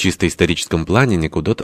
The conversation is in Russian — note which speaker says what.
Speaker 1: чисто историческом плане Никудот